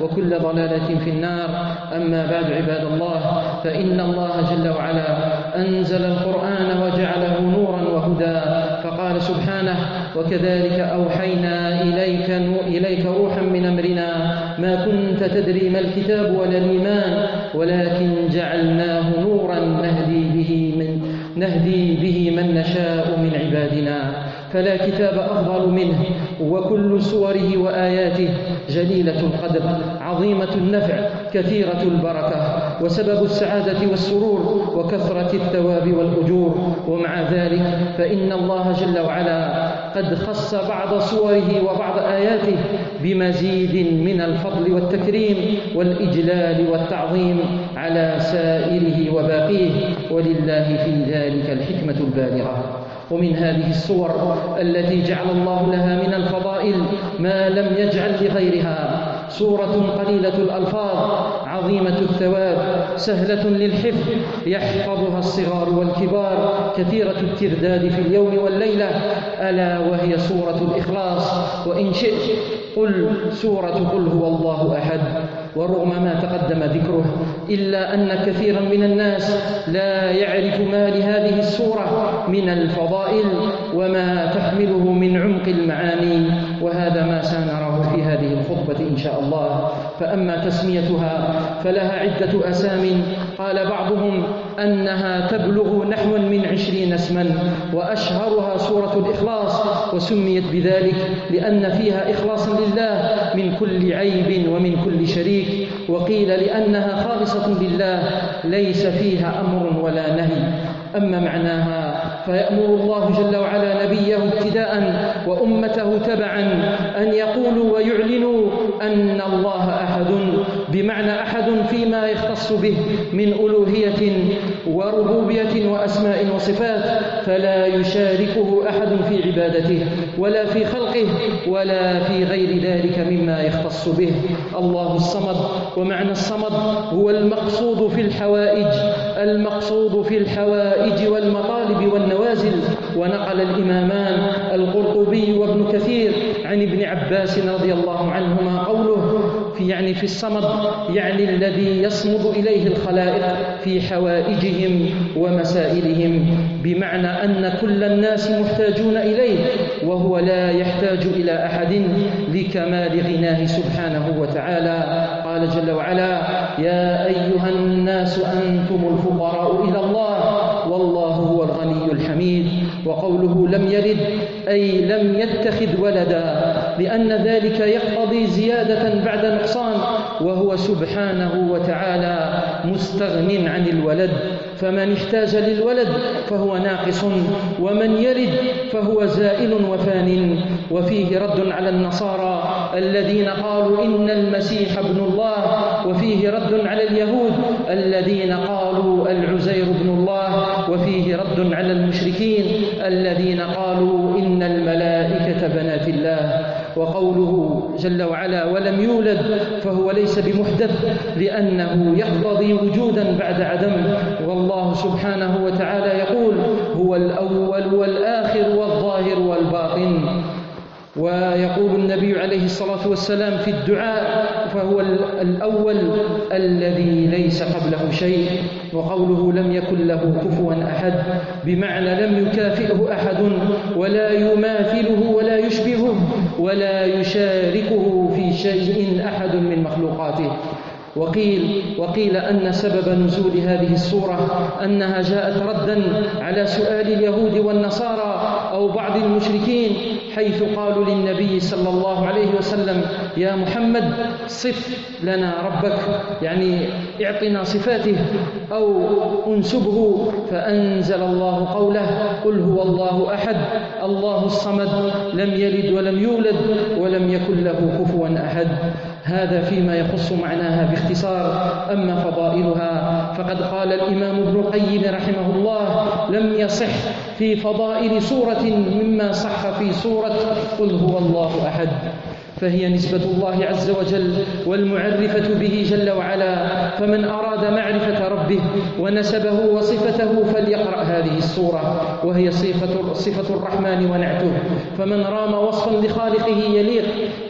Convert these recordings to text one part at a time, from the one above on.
وكل ضلالة في النار. أما بعد عباد الله فإن الله جل وعلا أنزل القرآن وجعله نورا وهدى فقال سبحانه وكذلك أوحينا إليك, إليك روحا من أمرنا. ما كنت تدري ما الكتاب ولا الإيمان ولكن جعلناه نورا نهدي به من نهدي به من نشاء من عبادنا. فلا كتاب أفضل منه وكل سوره وآياته جليلة القدر عظيمة النفع كثيرة البركة وسبب السعادة والسرور وكثرة الثواب والأجور. ومع ذلك فإن الله جل وعلا قد خص بعض سوره وبعض آياته بمزيد من الفضل والتكريم والإجلال والتعظيم على سائره وباقيه. ولله في ذلك الحكمة البالغة. ومن هذه الصور التي جعل الله لها من الفضائل ما لم يجعل لغيرها. سورة قليلة الألفاظ عظيمة الثواب سهلة للحفظ يحفظها الصغار والكبار كثيرة الترداد في اليوم والليلة. ألا وهي سورة الإخلاص؟ وإن شئت قل سورة قل هو الله أحد. ورغم ما تقدم ذكره إلا أن كثيرا من الناس لا يعرف ما لهذه السورة من الفضائل وما تحمله من عمق المعاني وهذا ما سنراه في هذه الخطبة إن شاء الله. فأما تسميتها فلها عدة أسام قال بعضهم أنها تبلغ نحو من عشرين اسما وأشهرها سورة الإخلاص وسميت بذلك لأن فيها إخلاصا لله من كل عيب ومن كل شريك. وقيل لأنها خالصة لله ليس فيها أمر ولا نهي. أما معناها فيأمر الله جل وعلا نبيه ابتداء وأمته تبعا أن يقولوا ويعلنوا أن الله أحد بمعنى أحد فيما يختص به من ألوهية وربوبية وأسماء وصفات فلا يشاركه أحد في عبادته ولا في خلقه ولا في غير ذلك مما يختص به. الله الصمد ومعنى الصمد هو المقصود في الحوائج. المقصود في الحوائج والمطالب والنوازل ونقل الإمامان القرطبي وابن كثير عن ابن عباس رضي الله عنهما قوله في يعني في الصمد يعني الذي يصمد إليه الخلائق في حوائجهم ومسائلهم بمعنى أن كل الناس محتاجون إليه وهو لا يحتاج إلى أحد لكمال غناه سبحانه وتعالى. قال جل وعلا يا أيها الناس أنتم الفقراء إلى الله والله هو الغني الحميد. وقوله لم يلد أي لم يتخذ ولدا. لأن ذلك يقتضي زيادة بعد نقصان وهو سبحانه وتعالى مستغن عن الولد. فمن احتاج للولد فهو ناقص ومن يلد فهو زائل وفان. وفيه رد على النصارى الذين قالوا إن المسيح ابن الله وفيه رد على اليهود الذين قالوا العزير ابن الله وفيه رد على المشركين الذين قالوا إن الملائكة بنات الله. وقوله جل وعلا ولم يولد فهو ليس بمحدث لأنه يقتضي وجودا بعد عدم. والله سبحانه وتعالى يقول هو الأول والآخر والظاهر والباطن. ويقول النبي عليه الصلاة والسلام في الدعاء فهو الأول الذي ليس قبله شيء. وقوله لم يكن له كفوا أحد بمعنى لم يكافئه أحد ولا يماثله ولا يشبهه. ولا يشاركه في شيء أحد من مخلوقاته. وقيل وقيل أن سبب نزول هذه السورة أنها جاءت ردا على سؤال اليهود والنصارى أو بعض المشركين حيث قالوا للنبي صلى الله عليه وسلم يا محمد صف لنا ربك. يعني اعطنا صفاته أو انسبه فأنزل الله قوله قل هو الله أحد الله الصمد لم يلد ولم يولد ولم يكن له كفوا أحد. هذا فيما يخص معناها باختصار أما فضائلها فقد قال الإمام ابن القيم رحمه الله لم يصح في فضائل سورة مما صح في سورة قل هو الله أحد. فهي نسبة الله عز وجل والمعرفة به جل وعلا. فمن أراد معرفة ربه ونسبه وصفته فليقرأ هذه السورة وهي صفة, صفة الرحمن ونعته. فمن رام وصفا لخالقه يليق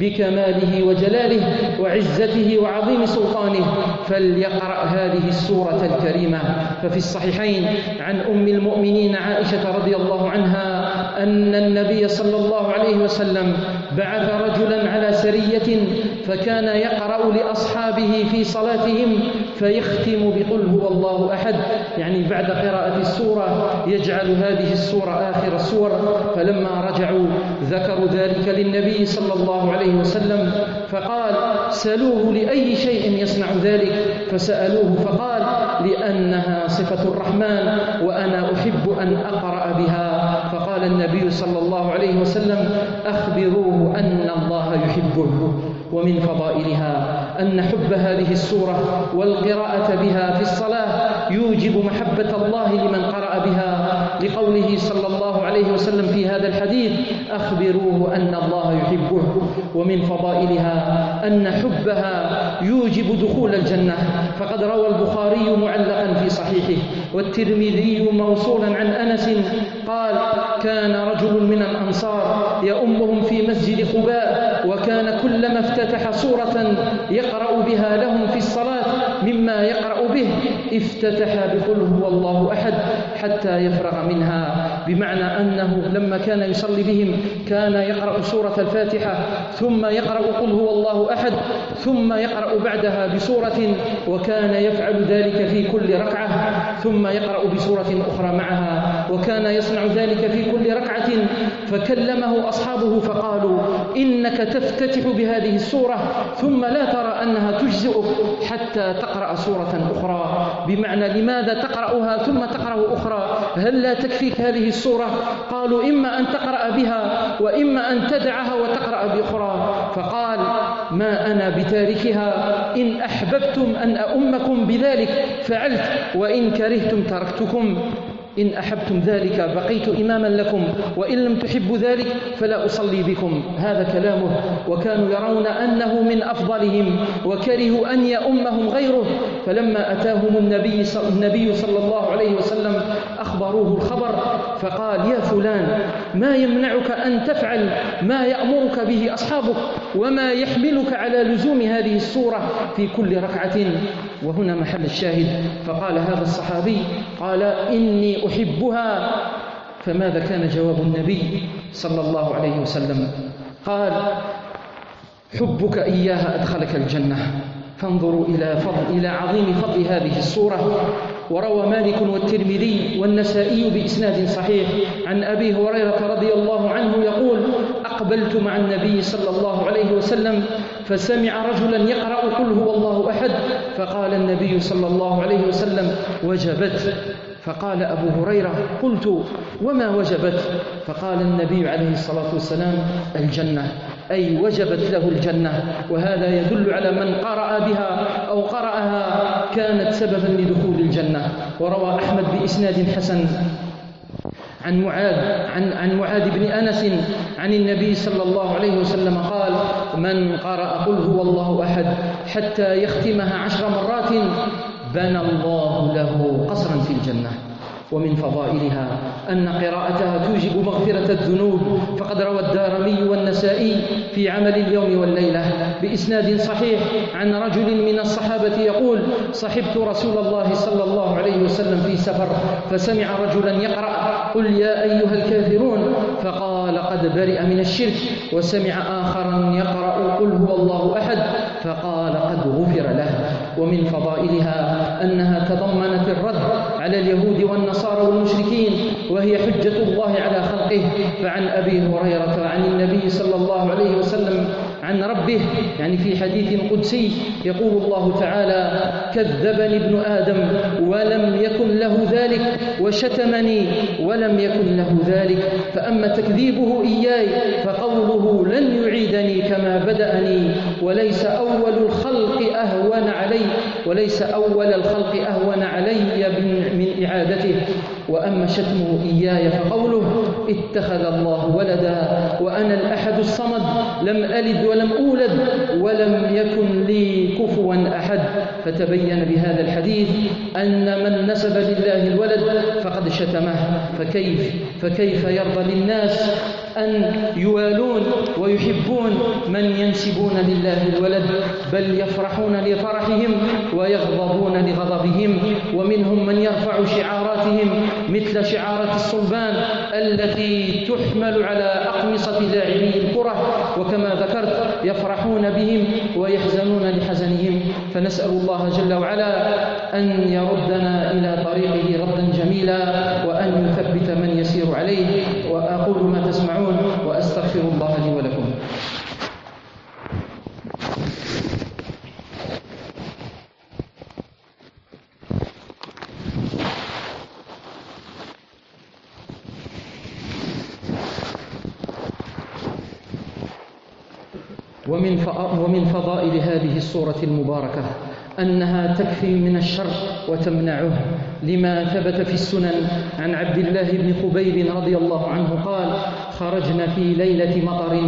بكماله وجلاله وعزته وعظيم سلطانه فليقرأ هذه السورة الكريمة. ففي الصحيحين عن أم المؤمنين عائشة رضي الله عنها أن النبي صلى الله عليه وسلم بعث رجلا على سرية فكان يقرأ لأصحابه في صلاتهم فيختم بقل هو الله أحد. يعني بعد قراءة السورة يجعل هذه السورة آخر السور. فلما رجعوا ذكروا ذلك للنبي صلى الله عليه وسلم فقال سألوه لأي شيء يصنع ذلك؟ فسألوه فقال لأنها صفة الرحمن وأنا أحب أن أقرأ بها. فقال النبي صلى الله عليه وسلم أخبروه أن الله يحبه. ومن فضائلها. أن حب هذه السورة والقراءة بها في الصلاة يوجب محبة الله لمن قرأ بها. لقوله صلى الله عليه وسلم في هذا الحديث أخبروه أن الله يحبه ومن فضائلها أن حبها يوجب دخول الجنة. فقد روى البخاري معلقا في صحيحه والترمذي موصولا عن أنس قال كان رجل من الأنصار يؤمهم في مسجد قباء وكان كلما افتتح سورة يقرأ بها لهم في الصلاة مما يقرأ به افتتح بقل هو الله أحد حتى يفرغ منها. بمعنى أنه لما كان يصلي بهم كان يقرأ سورة الفاتحة ثم يقرأ قل هو الله أحد ثم يقرأ بعدها بسورة وكان يفعل ذلك في كل ركعة ثم يقرأ بسورة أخرى معها وكان يصنع ذلك في كل ركعة فكلمه أصحابه فقالوا إنك تفتتح بهذه السورة ثم لا ترى أنها تجزئك حتى تقرأ سورة أخرى. بمعنى لماذا تقرأها ثم تقرأ أخرى؟ هل لا تكفيك هذه السورة قالوا إما أن تقرأ بها وإما أن تدعها وتقرأ بأخرى. فقال ما أنا بتاركها إن أحببتم أن أؤمكم بذلك فعلت وإن كرهتم تركتكم. إن أحبتم ذلك بقيت إماما لكم وإن لم تحبوا ذلك فلا أصلي بكم. هذا كلامه. وكانوا يرون أنه من أفضلهم وكرهوا أن يأمهم غيره. فلما أتاهم النبي النبي صلى الله عليه وسلم أخبروه الخبر فقال يا فلان ما يمنعك أن تفعل ما يأمرك به أصحابك وما يحملك على لزوم هذه السورة في كل ركعة؟ وهنا محل الشاهد. فقال هذا الصحابي قال إني أحبها. فماذا كان جواب النبي صلى الله عليه وسلم؟ قال حبك إياها أدخلك الجنة فانظروا إلى فضل إلى عظيم فضل هذه السورة وروى مالك والترمذي والنسائي بإسناد صحيح. عن أبي هريرة رضي الله عنه يقول أقبلت مع النبي صلى الله عليه وسلم فسمع رجلا يقرأ قل هو الله أحد فقال النبي صلى الله عليه وسلم وجبت. فقال أبو هريرة قلت وما وجبت؟ فقال النبي عليه الصلاة والسلام الجنة. أي وجبت له الجنة وهذا يدل على من قرأ بها أو قرأها كانت سببا لدخول الجنة. وروى أحمد بإسناد حسن. عن معاذ عن عن معاذ بن أنس عن النبي صلى الله عليه وسلم قال من قرأ قل هو الله أحد حتى يختمها عشر مرات بنى الله له قصرا في الجنة. ومن فضائلها أن قراءتها توجب مغفرة الذنوب. فقد روى الدارمي والنسائي في عمل اليوم والليلة بإسناد صحيح عن رجل من الصحابة يقول صحبت رسول الله صلى الله عليه وسلم في سفر فسمع رجلا يقرأ قل يا أيها الكافرون فقال قد برئ من الشرك وسمع آخرا يقرأ قل هو الله أحد فقال قد غفر له ومن فضائلها أنها تضمنت الرد على اليهود والنصارى والمشركين وهي حجة الله على خلقه. فعن أبي هريرة عن النبي صلى الله عليه وسلم عن ربه يعني في حديث قدسي يقول الله تعالى كذبني ابن آدم ولم يكن له ذلك وشتمني ولم يكن له ذلك فأما تكذيبه إياي فقوله لن يعيدني كما بدأني وليس أول الخلق أهون علي وليس أول الخلق أهون علي من إعادته وأما شتمه إياي فقوله اتخذ الله ولدا وأنا الأحد الصمد لم ألد ولم أولد ولم يكن لي كفوا أحد. فتبين بهذا الحديث أن من نسب لله الولد فقد شتمه. فكيف؟ فكيف يرضى للناس أن يوالون ويحبون من ينسبون لله الولد بل يفرحون لفرحهم ويغضبون لغضبهم ومنهم من يرفع شعاراتهم مثل شعارة الصلبان التي تحمل على أقمصة لاعبي الكرة وكما ذكرت يفرحون بهم ويحزنون لحزنهم. فنسأل الله جل وعلا أن يردنا إلى طريقه ردا جميلا وأن يثبت من يسير عليه. وأقول ما تسمعون وأستغفر الله لي ولكم. ومن ومن فضائل هذه السورة المباركة أنها تكفي من الشر وتمنعه لما ثبت في السنن عن عبد الله بن خبيب رضي الله عنه قال خرجنا في ليلة مطر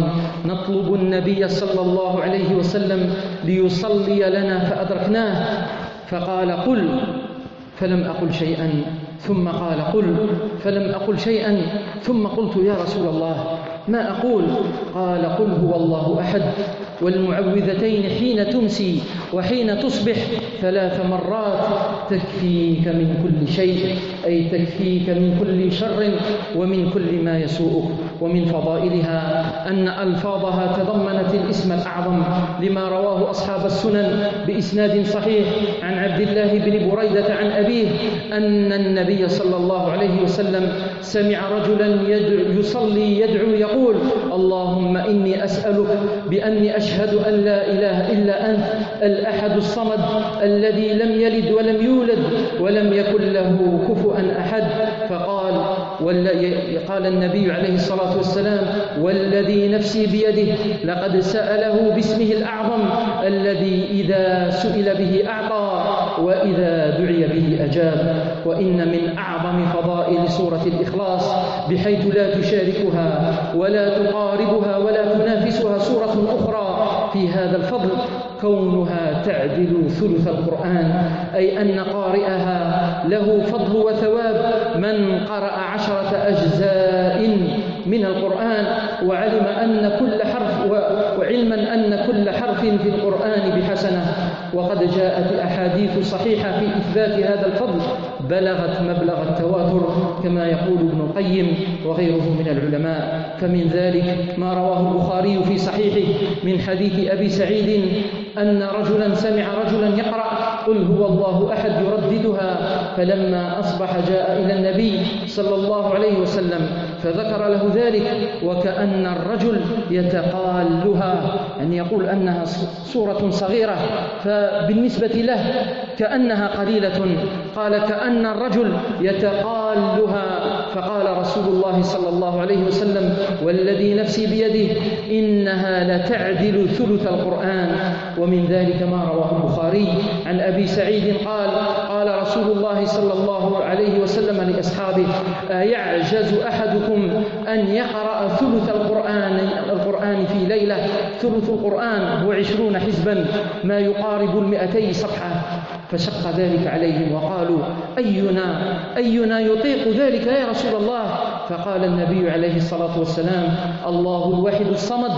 نطلب النبي صلى الله عليه وسلم ليصلي لنا فأدركناه فقال قل فلم أقل شيئا ثم قال قل فلم أقل شيئا ثم قلت يا رسول الله ما أقول؟ قال قل هو الله أحد والمعوذتين حين تمسي وحين تصبح ثلاث مرات تكفيك من كل شيء أي تكفيك من كل شر ومن كل ما يسوءك. ومن فضائلها أن ألفاظها تضمنت الاسم الأعظم لما رواه أصحاب السنن بإسناد صحيح عن عبد الله بن بريدة عن أبيه أن النبي صلى الله عليه وسلم سمع رجلا يدعو يصلي يدعو يقول اللهم إني أسألك بأني أشهد أن لا إله إلا أنت الأحد الصمد الذي لم يلد ولم يولد ولم يكن له كفؤا أحد فقال قال النبي عليه الصلاة والسلام والذي نفسي بيده لقد سأله باسمه الأعظم الذي إذا سئل به أعطى وإذا دعي به أجاب. وإن من أعظم فضائل سورة الإخلاص بحيث لا تشاركها ولا تقاربها ولا تنافسها سورة أخرى في هذا الفضل كونها تعدل ثلث القرآن أي أن قارئها له فضل وثواب من قرأ عشرة أجزاء من القرآن وعلم أن كل حرف وعلما أن كل حرف في القرآن بحسنة. وقد جاءت أحاديث صحيحة في إثبات هذا الفضل بلغت مبلغ التواتر كما يقول ابن القيم وغيره من العلماء. فمن ذلك ما رواه البخاري في صحيحه من حديث أبي سعيد أن رجلا سمع رجلا يقرأ قل هو الله أحد يرددها فلما أصبح جاء إلى النبي صلى الله عليه وسلم فذكر له ذلك وكأن الرجل يتقالها يعني يقول أنها سورة صغيرة فبالنسبة له كأنها قليلة قال كأن الرجل يتقالها. فقال رسول الله صلى الله عليه وسلم والذي نفسي بيده إنها لتعدل ثلث القرآن. ومن ذلك ما رواه البخاري. عن أبي سعيد قال قال رسول الله صلى الله عليه وسلم لأصحابه أيعجز أحدكم أن يقرأ ثلث القرآن القرآن في ليلة؟ ثلث القرآن هو عشرون حزبا ما يقارب المئتي صفحة. فشق ذلك عليهم وقالوا أينا أينا يطيق ذلك يا رسول الله؟ فقال النبي عليه الصلاة والسلام الله الواحد الصمد.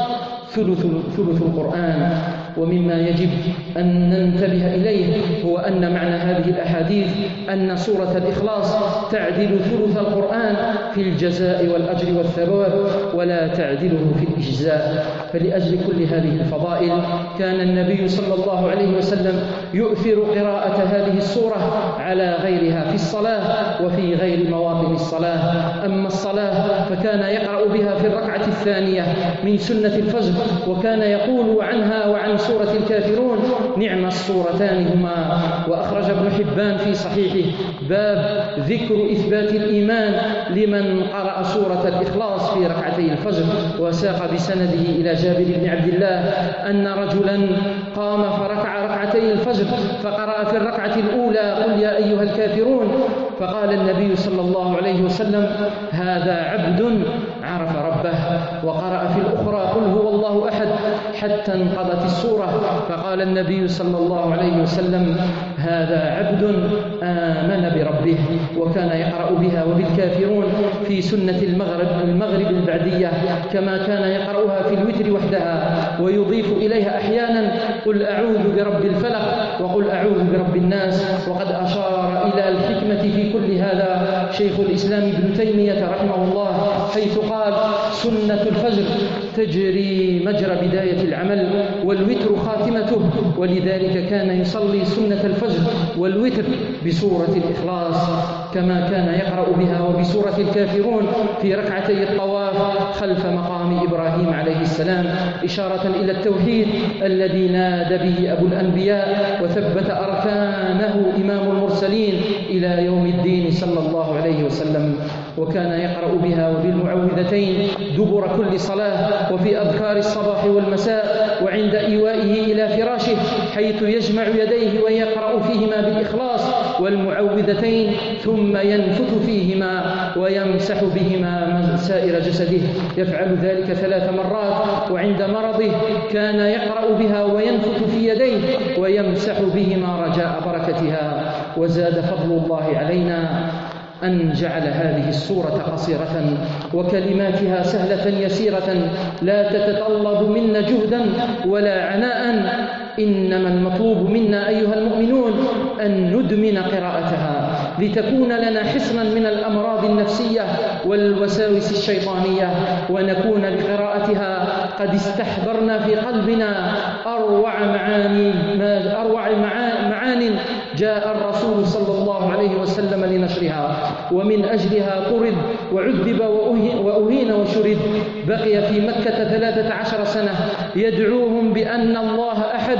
ثلث, ثلث القرآن ومما يجب أن ننتبه إليه هو أن معنى هذه الأحاديث أن سورة الإخلاص تعدل ثلث القرآن في الجزاء والأجر والثواب ولا تعدله في الإجزاء. فلأجل كل هذه الفضائل كان النبي صلى الله عليه وسلم يؤثر قراءة هذه السورة على غيرها في الصلاة وفي غير مواطن الصلاة. أما الصلاة فكان يقرأ بها في الركعة الثانية من سنة الفجر وكان يقول عنها وعن سورة الكافرون نعم الصورتان هما. وأخرج ابن حبان في صحيحه باب ذكر إثبات الإيمان لمن قرأ سورة الإخلاص في ركعتي الفجر وساق بسنده إلى جابر بن عبد الله أن رجلا قام فركع ركعتي الفجر فقرأ في الركعة الأولى قل يا أيها الكافرون. فقال النبي صلى الله عليه وسلم هذا عبد عرف ربه وقرأ في الأخرى قل هو الله أحد حتى انقضت السورة. فقال النبي صلى الله عليه وسلم هذا عبد آمن بربه وكان يقرأ بها. وبالكافرون في سنة المغرب المغرب البعدية كما كان يقرأها في الوتر وحدها ويضيف إليها أحيانا قل أعوذ برب الفلق وقل أعوذ برب الناس وقد أشار إلى الحكمة في كل هذا. شيخ الإسلام ابن تيمية رحمه الله حيث قال سنة الفجر تجري مجرى بداية العمل والوتر خاتمته ولذلك كان يصلي سنة الفجر والوتر بسورة الإخلاص. كما كان يقرأ بها وبسورة الكافرون في ركعتي الطواف خلف مقام إبراهيم عليه السلام إشارة إلى التوحيد الذي نادى به أبو الأنبياء وثبت أركانه إمام المرسلين إلى يوم الدين صلى الله عليه وسلم. وكان يقرأ بها وبالمعوذتين دبر كل صلاة وفي أذكار الصباح والمساء وعند إيوائه إلى فراشه حيث يجمع يديه ويقرأ فيهما بالإخلاص والمعوذتين ثم ينفث فيهما ويمسح بهما سائر جسده. يفعل ذلك ثلاث مرات وعند مرضه كان يقرأ بها وينفث في يديه ويمسح بهما رجاء بركتها. وزاد فضل الله علينا. أن جعل هذه السورة قصيرة وكلماتها سهلة يسيرة لا تتطلب منا جهدا ولا عناء. إنما المطلوب منا أيها المؤمنون أن ندمن قراءتها. لتكون لنا حصنا من الأمراض النفسية والوساوس الشيطانية ونكون بقراءتها قد استحضرنا في قلبنا أروع معاني أروع معان جاء الرسول صلى الله عليه وسلم لنشرها. ومن أجلها طرد وعذب وأهين وشرد بقي في مكة ثلاثة عشر سنة يدعوهم بأن الله أحد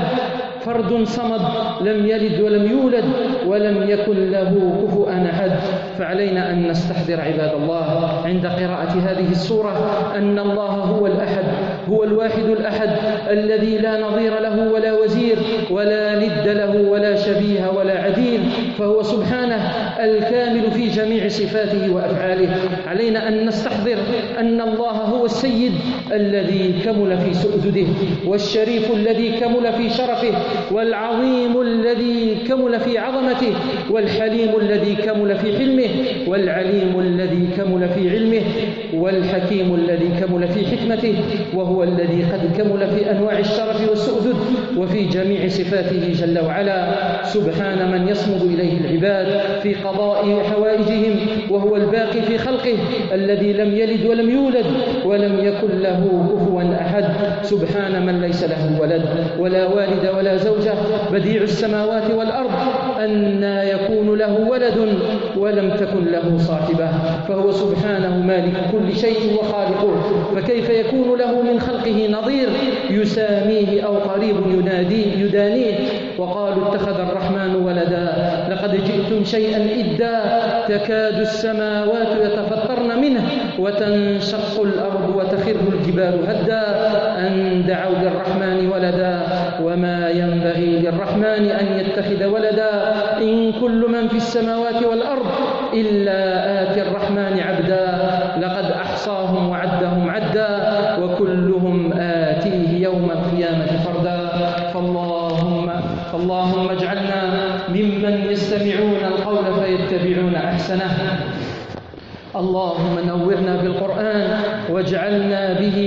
فرد صمد لم يلد ولم يولد ولم يكن له كفؤا أحد. فعلينا أن نستحضر عباد الله عند قراءة هذه السورة أن الله هو الأحد هو الواحد الأحد الذي لا نظير له ولا وزير ولا ند له ولا شبيه ولا عديل فهو سبحانه الكامل في جميع صفاته وأفعاله. علينا أن نستحضر أن الله هو السيد الذي كمل في سؤدده والشريف الذي كمل في شرفه والعظيم الذي كمل في عظمته والحليم الذي كمل في حلمه والعليم الذي كمل في علمه والحكيم الذي كمل في حكمته وهو الذي قد كمل في أنواع الشرف والسؤدد وفي جميع صفاته جل وعلا. سبحان من يصمد إليه العباد في قضاء حوائجهم وهو الباقي في خلقه الذي لم يلد ولم يولد ولم يكن له كفوا أحد. سبحان من ليس له ولد ولا والد ولا زوجة بديع السماوات والأرض أن يكون له ولد. ولم تكن له صاحبة فهو سبحانه مالك كل شيء وخالقه فكيف يكون له من خلقه نظير؟ يساميه أو قريب يناديه يدانيه. وقالوا اتخذ الرحمن ولدا لقد جئتم شيئا إدا تكاد السماوات يتفطرن منه وتنشق الأرض وتخر الجبال هدا. أن دعوا للرحمن ولدا وما ينبغي للرحمن أن يتخذ ولدا. إن كل من في السماوات والأرض إلا آتي الرحمن عبدا لقد أحصاهم وعدهم عدا وكلهم آتيه يوم القيامة فردا. فاللهم فاللهم اجعلنا ممن يستمعون القول فيتبعون أحسنه. اللهم نورنا بالقرآن واجعلنا به